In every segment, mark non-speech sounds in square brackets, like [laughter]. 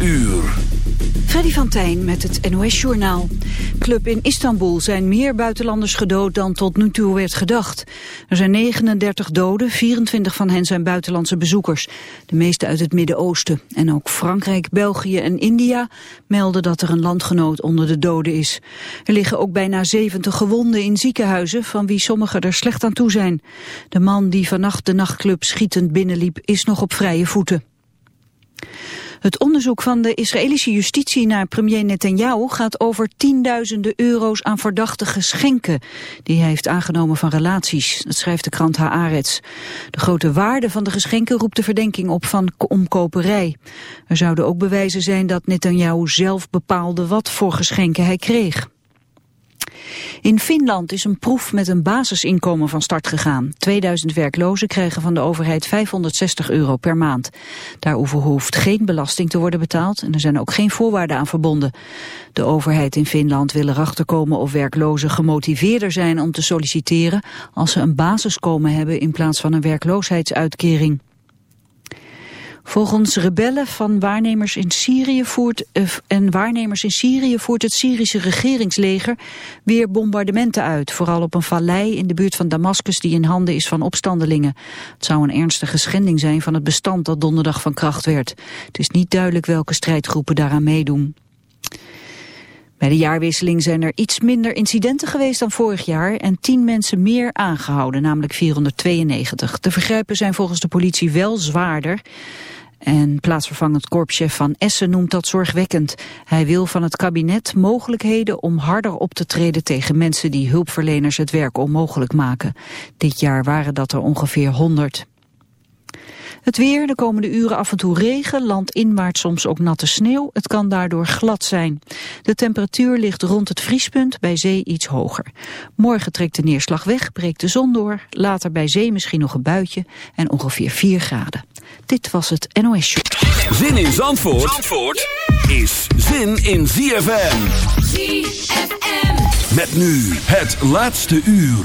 uur. Freddy van met het NOS-journaal. Club in Istanbul zijn meer buitenlanders gedood dan tot nu toe werd gedacht. Er zijn 39 doden, 24 van hen zijn buitenlandse bezoekers. De meeste uit het Midden-Oosten. En ook Frankrijk, België en India melden dat er een landgenoot onder de doden is. Er liggen ook bijna 70 gewonden in ziekenhuizen, van wie sommigen er slecht aan toe zijn. De man die vannacht de nachtclub schietend binnenliep is nog op vrije voeten. Het onderzoek van de Israëlische justitie naar premier Netanyahu gaat over tienduizenden euro's aan verdachte geschenken die hij heeft aangenomen van relaties. Dat schrijft de krant Haaretz. De grote waarde van de geschenken roept de verdenking op van omkoperij. Er zouden ook bewijzen zijn dat Netanyahu zelf bepaalde wat voor geschenken hij kreeg. In Finland is een proef met een basisinkomen van start gegaan. 2000 werklozen krijgen van de overheid 560 euro per maand. Daarover hoeft geen belasting te worden betaald en er zijn ook geen voorwaarden aan verbonden. De overheid in Finland wil erachter komen of werklozen gemotiveerder zijn om te solliciteren als ze een basiskomen hebben in plaats van een werkloosheidsuitkering. Volgens rebellen van waarnemers in Syrië voert, uh, en waarnemers in Syrië voert het Syrische regeringsleger weer bombardementen uit. Vooral op een vallei in de buurt van Damascus die in handen is van opstandelingen. Het zou een ernstige schending zijn van het bestand dat donderdag van kracht werd. Het is niet duidelijk welke strijdgroepen daaraan meedoen. Bij de jaarwisseling zijn er iets minder incidenten geweest dan vorig jaar en tien mensen meer aangehouden, namelijk 492. De vergrijpen zijn volgens de politie wel zwaarder. En plaatsvervangend korpschef van Essen noemt dat zorgwekkend. Hij wil van het kabinet mogelijkheden om harder op te treden tegen mensen die hulpverleners het werk onmogelijk maken. Dit jaar waren dat er ongeveer 100. Het weer, de komende uren af en toe regen, landinwaarts soms ook natte sneeuw. Het kan daardoor glad zijn. De temperatuur ligt rond het vriespunt, bij zee iets hoger. Morgen trekt de neerslag weg, breekt de zon door. Later bij zee misschien nog een buitje en ongeveer 4 graden. Dit was het NOS Show. Zin in Zandvoort, Zandvoort is zin in ZFM. ZFM. Met nu het laatste uur.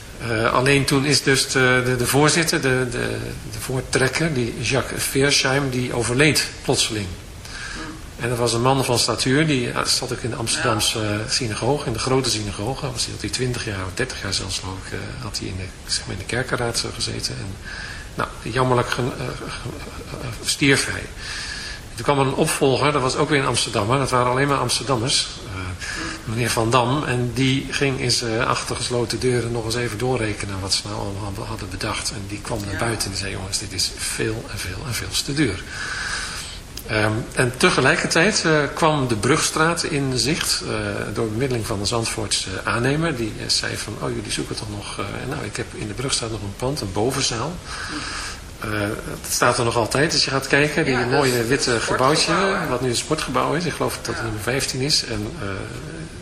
Uh, alleen toen is dus de, de, voorzitter, de, de, de, voortrekker, die Jacques Versheim, die overleed plotseling. En dat was een man van statuur, die zat ook in de Amsterdamse uh, synagoge, in de grote synagoge. Hij, had hij 20 jaar of 30 jaar zelfs ik, uh, had hij in de, zeg maar kerkenraad gezeten. En, nou, jammerlijk stierf hij. Toen kwam er een opvolger, dat was ook weer in Amsterdam, dat waren alleen maar Amsterdammers meneer Van Dam. En die ging in zijn achtergesloten deuren nog eens even doorrekenen wat ze nou allemaal hadden bedacht. En die kwam naar buiten en zei, jongens, dit is veel en veel en veel te duur. Um, en tegelijkertijd uh, kwam de Brugstraat in zicht uh, door bemiddeling van de Zandvoortse aannemer. Die uh, zei van, oh jullie zoeken toch nog, nou ik heb in de Brugstraat nog een pand, een bovenzaal. dat staat er nog altijd als je gaat kijken. Die ja, mooie witte gebouwtje, wat nu een sportgebouw is. Ik geloof dat het nummer 15 is. En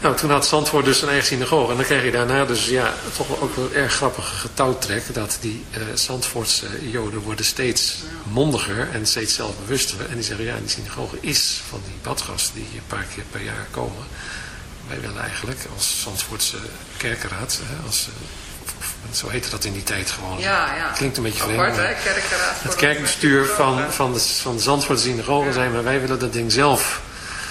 Nou, toen had Zandvoort dus een eigen synagoge. En dan kreeg je daarna dus ja, toch wel ook wel erg grappige getouwtrek. Dat die uh, Zandvoortse joden worden steeds mondiger en steeds zelfbewuster. En die zeggen, ja, die synagoge is van die badgasten die een paar keer per jaar komen. Wij willen eigenlijk als Zandvoortse kerkenraad, als, uh, zo heette dat in die tijd gewoon. Ja, ja. Klinkt een beetje vreemd. Apart? Kerkenraad het kerkbestuur van, van, de, van de Zandvoortse synagoge zijn, maar wij willen dat ding zelf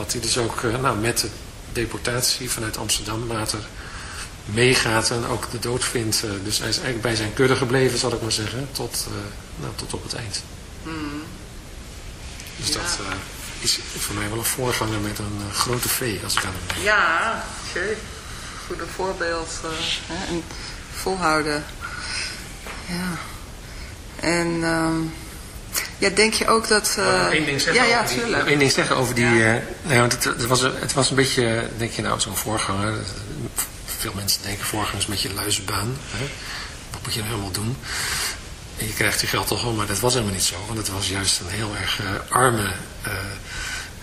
Dat hij dus ook uh, nou, met de deportatie vanuit Amsterdam later meegaat en ook de dood vindt. dus hij is eigenlijk bij zijn kudde gebleven zal ik maar zeggen. Tot, nou, tot op het eind. Mm. Dus ja. dat is voor mij wel een voorganger met een uh, grote V, als ik aan hem denk. Ja, oké. Goede voorbeeld. Uh, hè, en volhouden. Ja. En um, ja, denk je ook dat... Uh, Eén ding zeggen ja, ja, over tuurlijk. Die, één ding zeggen over die... Ja. nou, want het, het, was, het was een beetje, denk je nou, zo'n voorganger. Veel mensen denken voorganger is een beetje luizenbaan. Hè? Wat moet je nou helemaal doen? En je krijgt je geld toch wel, maar dat was helemaal niet zo. Want het was juist een heel erg uh, arme, uh,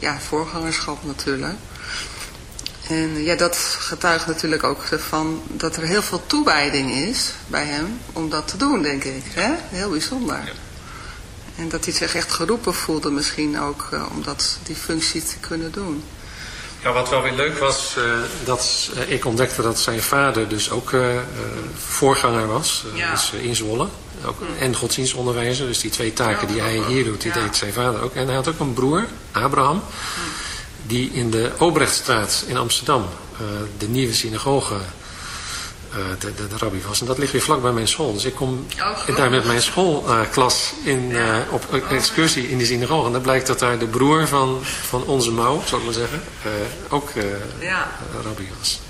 ja, voorgangerschap natuurlijk. En ja, dat getuigt natuurlijk ook van dat er heel veel toewijding is bij hem om dat te doen, denk ik. Hè? Heel bijzonder. Ja. En dat hij zich echt geroepen voelde misschien ook uh, om dat, die functie te kunnen doen. Ja, wat wel weer leuk was, uh, dat uh, ik ontdekte dat zijn vader dus ook voorganger was. Ja. Dus in Zwolle. Ook. En godsdienstonderwijzer. Dus die twee taken die hij hier doet, die deed zijn vader ook. En hij had ook een broer, Abraham. Die in de Obrechtstraat in Amsterdam uh, de nieuwe synagoge uh, de, de, de, rabbi was. En dat ligt weer vlak bij mijn school. Dus ik kom oh, daar met mijn schoolklas in, uh, op excursie in die synagoge. En dan blijkt dat daar de broer van, van onze mouw, zou ik maar zeggen, ook rabbi was.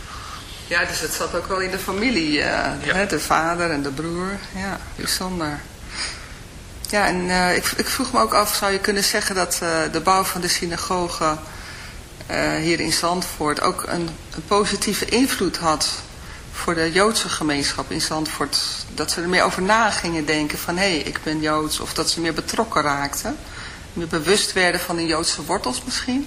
Ja, dus het zat ook wel in de familie. Ja. Hè, de vader en de broer. Ja, bijzonder. Ja, en ik, ik vroeg me ook af, zou je kunnen zeggen dat de bouw van de synagoge uh, hier in Zandvoort ook een, een, positieve invloed had voor de Joodse gemeenschap in Zandvoort. Dat ze er meer over na gingen denken van hé, hey, ik ben Joods. Of dat ze meer betrokken raakten. Meer bewust werden van hun Joodse wortels misschien.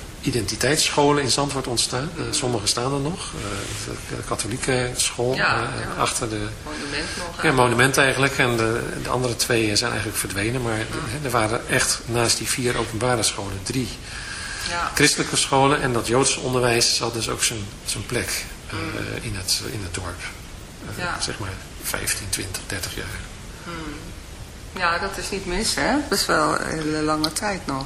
identiteitsscholen in Zandvoort ontstaan. Uh, sommige staan er nog. Uh, de katholieke school ja, uh, ja. achter de... Monument nog. Ja, monument eigenlijk. En de, de, andere twee zijn eigenlijk verdwenen. Maar er waren echt naast die vier openbare scholen drie ja. christelijke scholen. En dat Joodse onderwijs had dus ook zijn, zijn plek mm. in, het, in het dorp. Zeg maar 15, 20, 30 jaar. Mm. Ja, dat is niet mis hè. Dat is wel een hele lange tijd nog.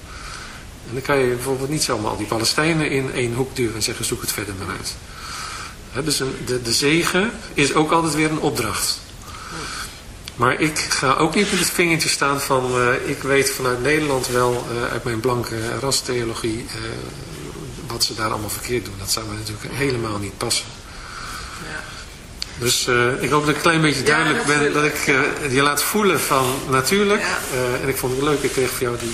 En dan kan je bijvoorbeeld niet zomaar al die Palestijnen in één hoek duwen en zeggen zoek het verder maar uit. dus een, de, de zegen is ook altijd weer een opdracht. Maar ik ga ook niet met het vingertje staan van, uh, ik weet vanuit Nederland wel, uh, uit mijn blanke rastheologie, uh, wat ze daar allemaal verkeerd doen. Dat zou me natuurlijk helemaal niet passen. Ja. Dus ik hoop dat ik een klein beetje duidelijk ja, ben, dat ik je laat voelen van natuurlijk. Ja. En ik vond het leuk, ik kreeg van jou die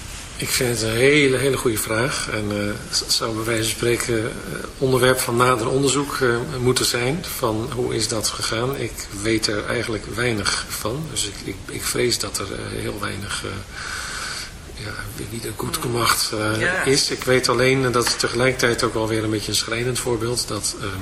Ik vind het een hele, hele goede vraag. En uh, het zou bij wijze van spreken uh, onderwerp van nader onderzoek uh, moeten zijn. Van hoe is dat gegaan? Ik weet er eigenlijk weinig van. Dus ik, ik, ik vrees dat er heel weinig ja, wie de goed gemacht is. Ik weet alleen dat het tegelijkertijd ook alweer een beetje een schrijnend voorbeeld. Dat ehm,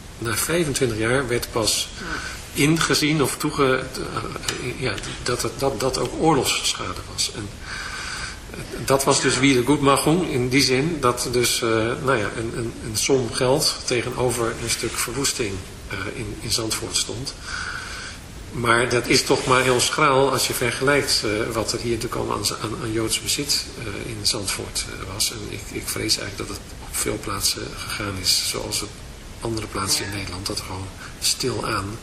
na 25 jaar werd pas ingezien of toege, ja, dat, dat dat ook oorlogsschade was. En dat was dus wie de goedmachung in die zin dat dus uh, nou ja, een, een, een, som geld tegenover een stuk verwoesting uh, in, in Zandvoort stond. Maar dat is toch maar heel schraal als je vergelijkt wat er hier natuurlijk al aan, aan, Joods bezit in Zandvoort was. En ik, ik vrees eigenlijk dat het op veel plaatsen gegaan is zoals op andere plaatsen in Nederland. Dat gewoon stilaan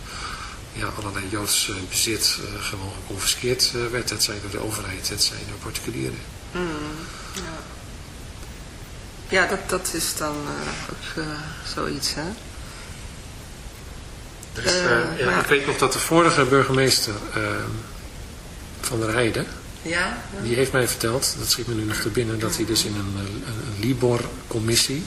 ja, allerlei Joods bezit uh, gewoon geconfiskeerd uh, werd. Het zij door de overheid, het zij door particulieren. Mm, ja. ja, dat, dat is dan ook zoiets, hè? Ja, ja. Ik weet nog dat de vorige burgemeester van der Heide, ja, die heeft mij verteld, dat schiet me nu nog te binnen, dat hij dus in een, een, een Libor-commissie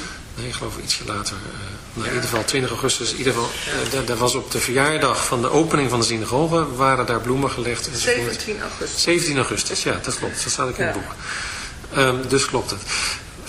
nee, ik geloof ietsje later, uh, nou, in ieder geval 20 augustus, in ieder geval, uh, daar was op de verjaardag van de opening van de synagoge, waren daar bloemen gelegd. 17 augustus. 17 augustus, ja, dat klopt, dat staat ook in het boek. Um, dus klopt het.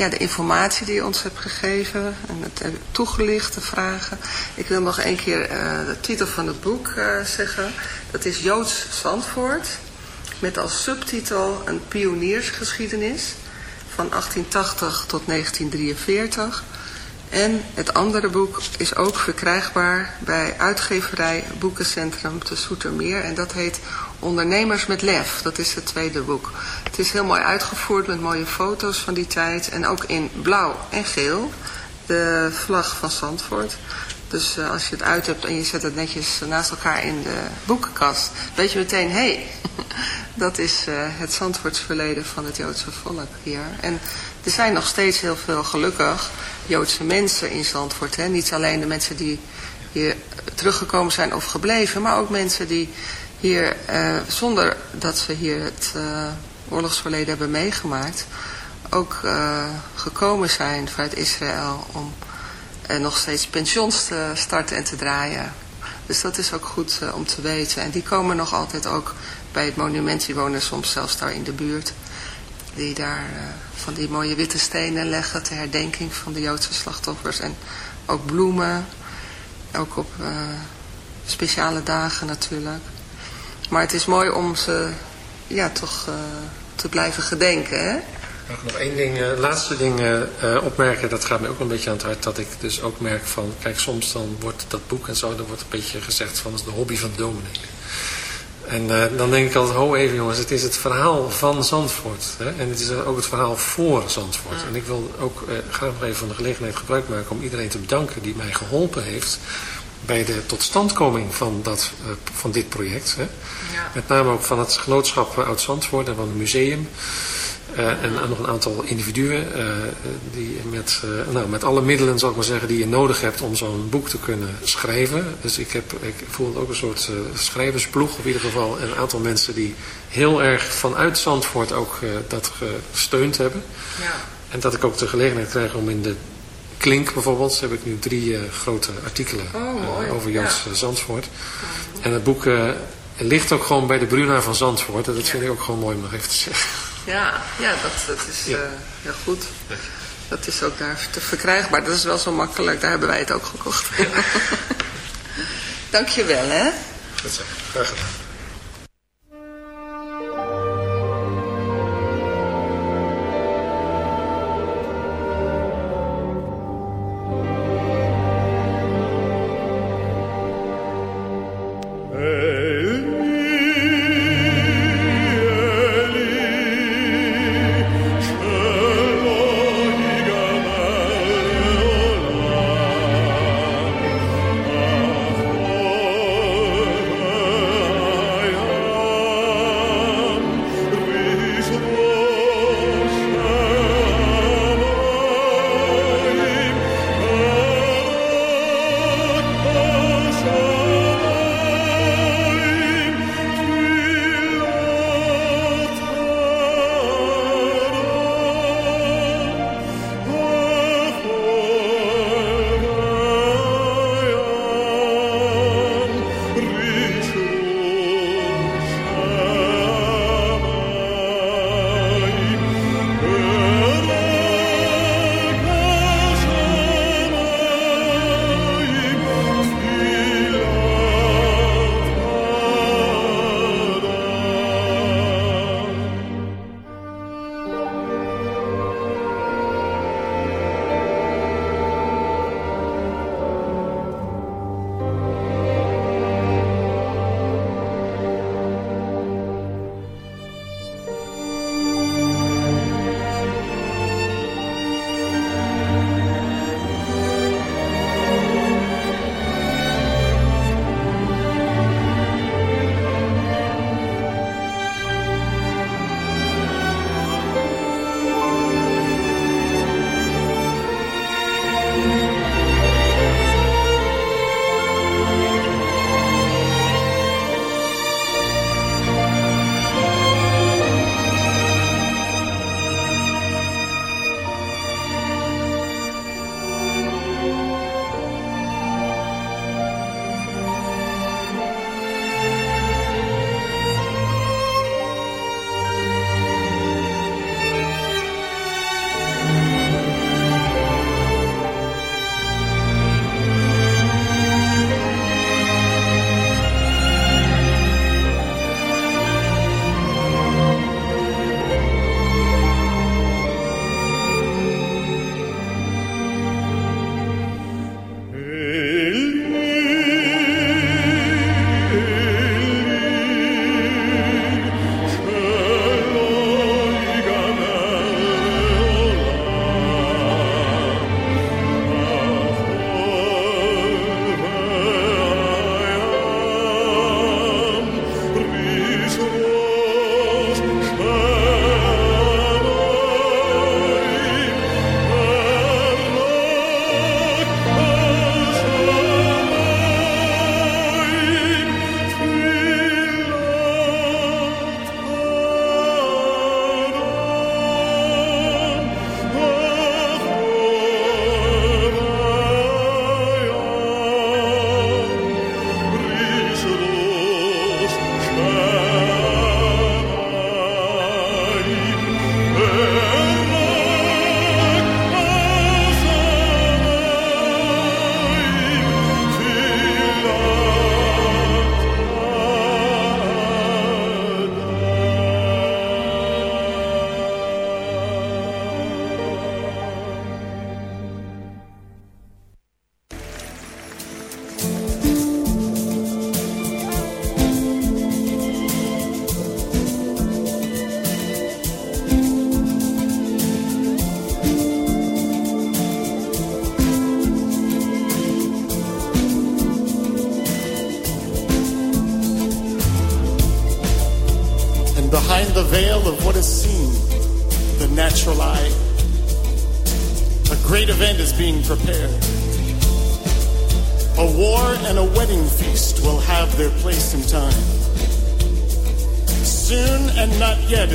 ja, de informatie die je ons hebt gegeven en het toegelicht, de vragen. Ik wil nog een keer uh, de titel van het boek uh, zeggen. Dat is Joods Zandvoort, met als subtitel een pioniersgeschiedenis van 1880 tot 1943. En het andere boek is ook verkrijgbaar bij uitgeverij Boekencentrum te Soetermeer. En dat heet Ondernemers met Lef. Dat is het tweede boek. Het is heel mooi uitgevoerd met mooie foto's van die tijd. En ook in blauw en geel. De vlag van Zandvoort. Dus uh, als je het uit hebt en je zet het netjes naast elkaar in de boekenkast. Weet je meteen, hé, hey, [laughs] dat is uh, het Zandvoorts verleden van het Joodse volk hier. En er zijn nog steeds heel veel, gelukkig, Joodse mensen in Zandvoort. Hè? Niet alleen de mensen die hier teruggekomen zijn of gebleven, maar ook mensen die hier, uh, zonder dat ze hier het uh, oorlogsverleden hebben meegemaakt, ook uh, gekomen zijn vanuit Israël om nog steeds pensions te starten en te draaien. Dus dat is ook goed om te weten. En die komen nog altijd ook bij het monument, die wonen soms zelfs daar in de buurt, die daar van die mooie witte stenen leggen ter herdenking van de Joodse slachtoffers en ook bloemen Ook op speciale dagen natuurlijk. Maar het is mooi om ze ja, toch te blijven gedenken. Hè? Nog één ding, laatste ding opmerken, dat gaat me ook een beetje aan het hart, dat ik dus ook merk van, kijk soms dan wordt dat boek en zo, dan wordt een beetje gezegd van, dat is de hobby van de. En uh, dan denk ik altijd, ho even jongens, het is het verhaal van Zandvoort. Hè? En het is ook het verhaal voor Zandvoort. En ik wil ook graag nog even van de gelegenheid gebruik maken om iedereen te bedanken die mij geholpen heeft bij de totstandkoming van, dat, van dit project. Hè? Ja. Met name ook van het genootschap Oud-Zandvoort en van het museum. Uh, en nog een aantal individuen uh, die met, uh, nou, met alle middelen zal ik maar zeggen die je nodig hebt om zo'n boek te kunnen schrijven. Dus ik, heb, ik voel ook een soort schrijversploeg op ieder geval. En een aantal mensen die heel erg vanuit Zandvoort ook dat gesteund hebben. Ja. En dat ik ook de gelegenheid krijg om in de Klink bijvoorbeeld, heb ik nu drie grote artikelen oh, over Joods ja. Zandvoort. En het boek ligt ook gewoon bij de Bruna van Zandvoort. En dat vind ik ook gewoon mooi om nog even te zeggen. Ja, ja dat, dat is ja. Uh, heel goed. Dat is ook daar te verkrijgbaar. Dat is wel zo makkelijk. Daar hebben wij het ook gekocht. [laughs] Ja. Dankjewel, hè. Goed zo. Graag gedaan.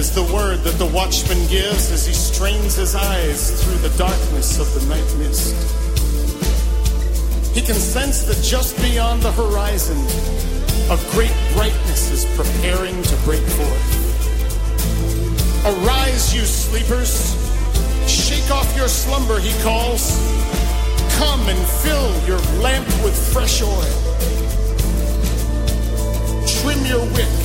Is the word that the watchman gives as he strains his eyes through the darkness of the night mist. He can sense that just beyond the horizon, a great brightness is preparing to break forth. Arise, you sleepers. Shake off your slumber, he calls. Come and fill your lamp with fresh oil. Trim your wick.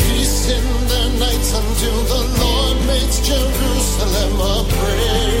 in their nights until the Lord makes Jerusalem a prayer.